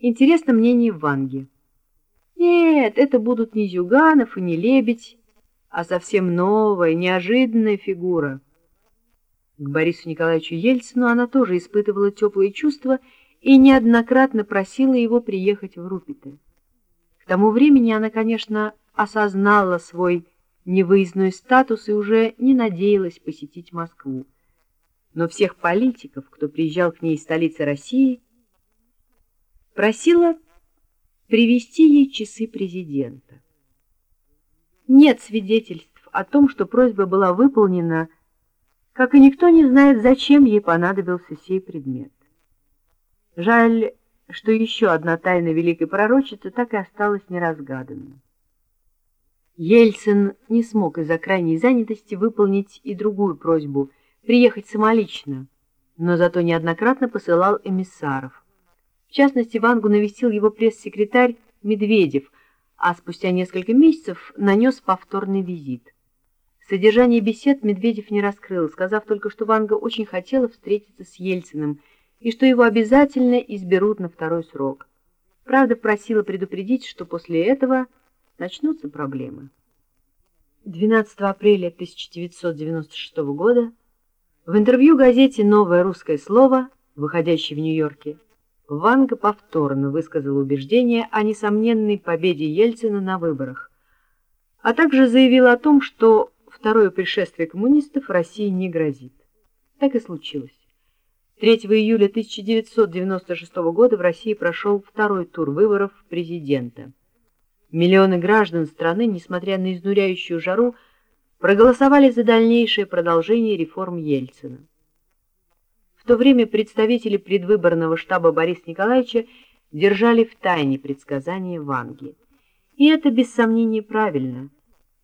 Интересно мнение Ванги. Нет, это будут не Зюганов и не Лебедь, а совсем новая, неожиданная фигура. К Борису Николаевичу Ельцину она тоже испытывала теплые чувства и неоднократно просила его приехать в Рупиты. К тому времени она, конечно, осознала свой невыездной статус и уже не надеялась посетить Москву. Но всех политиков, кто приезжал к ней из столицы России, просила привести ей часы президента. Нет свидетельств о том, что просьба была выполнена, как и никто не знает, зачем ей понадобился сей предмет. Жаль, что еще одна тайна великой пророчицы так и осталась неразгаданной. Ельцин не смог из-за крайней занятости выполнить и другую просьбу — приехать самолично, но зато неоднократно посылал эмиссаров. В частности, Вангу навестил его пресс-секретарь Медведев, а спустя несколько месяцев нанес повторный визит. Содержание бесед Медведев не раскрыл, сказав только, что Ванга очень хотела встретиться с Ельциным и что его обязательно изберут на второй срок. Правда, просила предупредить, что после этого начнутся проблемы. 12 апреля 1996 года в интервью газете «Новое русское слово», выходящей в Нью-Йорке, Ванга повторно высказал убеждение о несомненной победе Ельцина на выборах, а также заявил о том, что второе пришествие коммунистов России не грозит. Так и случилось. 3 июля 1996 года в России прошел второй тур выборов президента. Миллионы граждан страны, несмотря на изнуряющую жару, проголосовали за дальнейшее продолжение реформ Ельцина то время представители предвыборного штаба Бориса Николаевича держали в тайне предсказания Ванги. И это, без сомнения, правильно.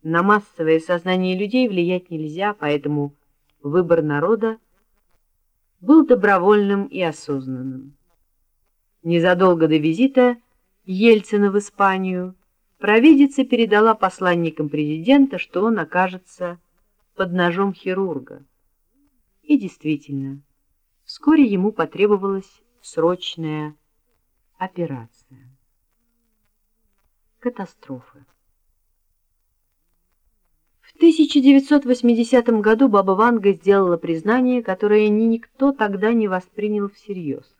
На массовое сознание людей влиять нельзя, поэтому выбор народа был добровольным и осознанным. Незадолго до визита Ельцина в Испанию провидица передала посланникам президента, что он окажется под ножом хирурга. И действительно, Вскоре ему потребовалась срочная операция. Катастрофа. В 1980 году Баба Ванга сделала признание, которое ни никто тогда не воспринял всерьез.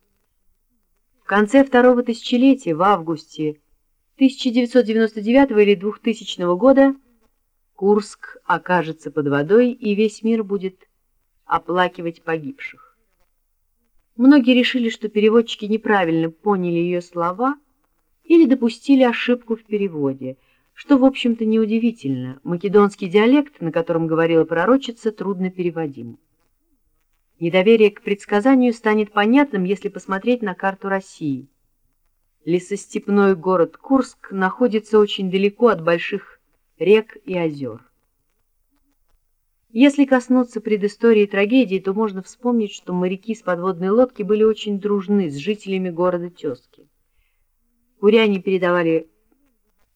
В конце второго тысячелетия, в августе 1999 или 2000 года, Курск окажется под водой, и весь мир будет оплакивать погибших. Многие решили, что переводчики неправильно поняли ее слова или допустили ошибку в переводе, что, в общем-то, неудивительно. Македонский диалект, на котором говорила пророчица, трудно переводим. Недоверие к предсказанию станет понятным, если посмотреть на карту России. Лесостепной город Курск находится очень далеко от больших рек и озер. Если коснуться предыстории трагедии, то можно вспомнить, что моряки с подводной лодки были очень дружны с жителями города Тезки. Куряне передавали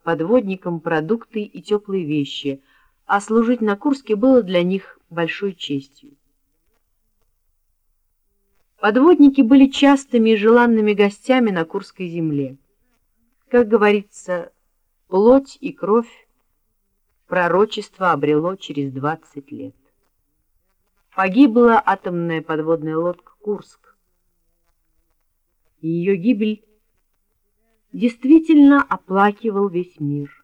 подводникам продукты и теплые вещи, а служить на Курске было для них большой честью. Подводники были частыми и желанными гостями на Курской земле. Как говорится, плоть и кровь пророчество обрело через 20 лет. Погибла атомная подводная лодка «Курск». Ее гибель действительно оплакивал весь мир.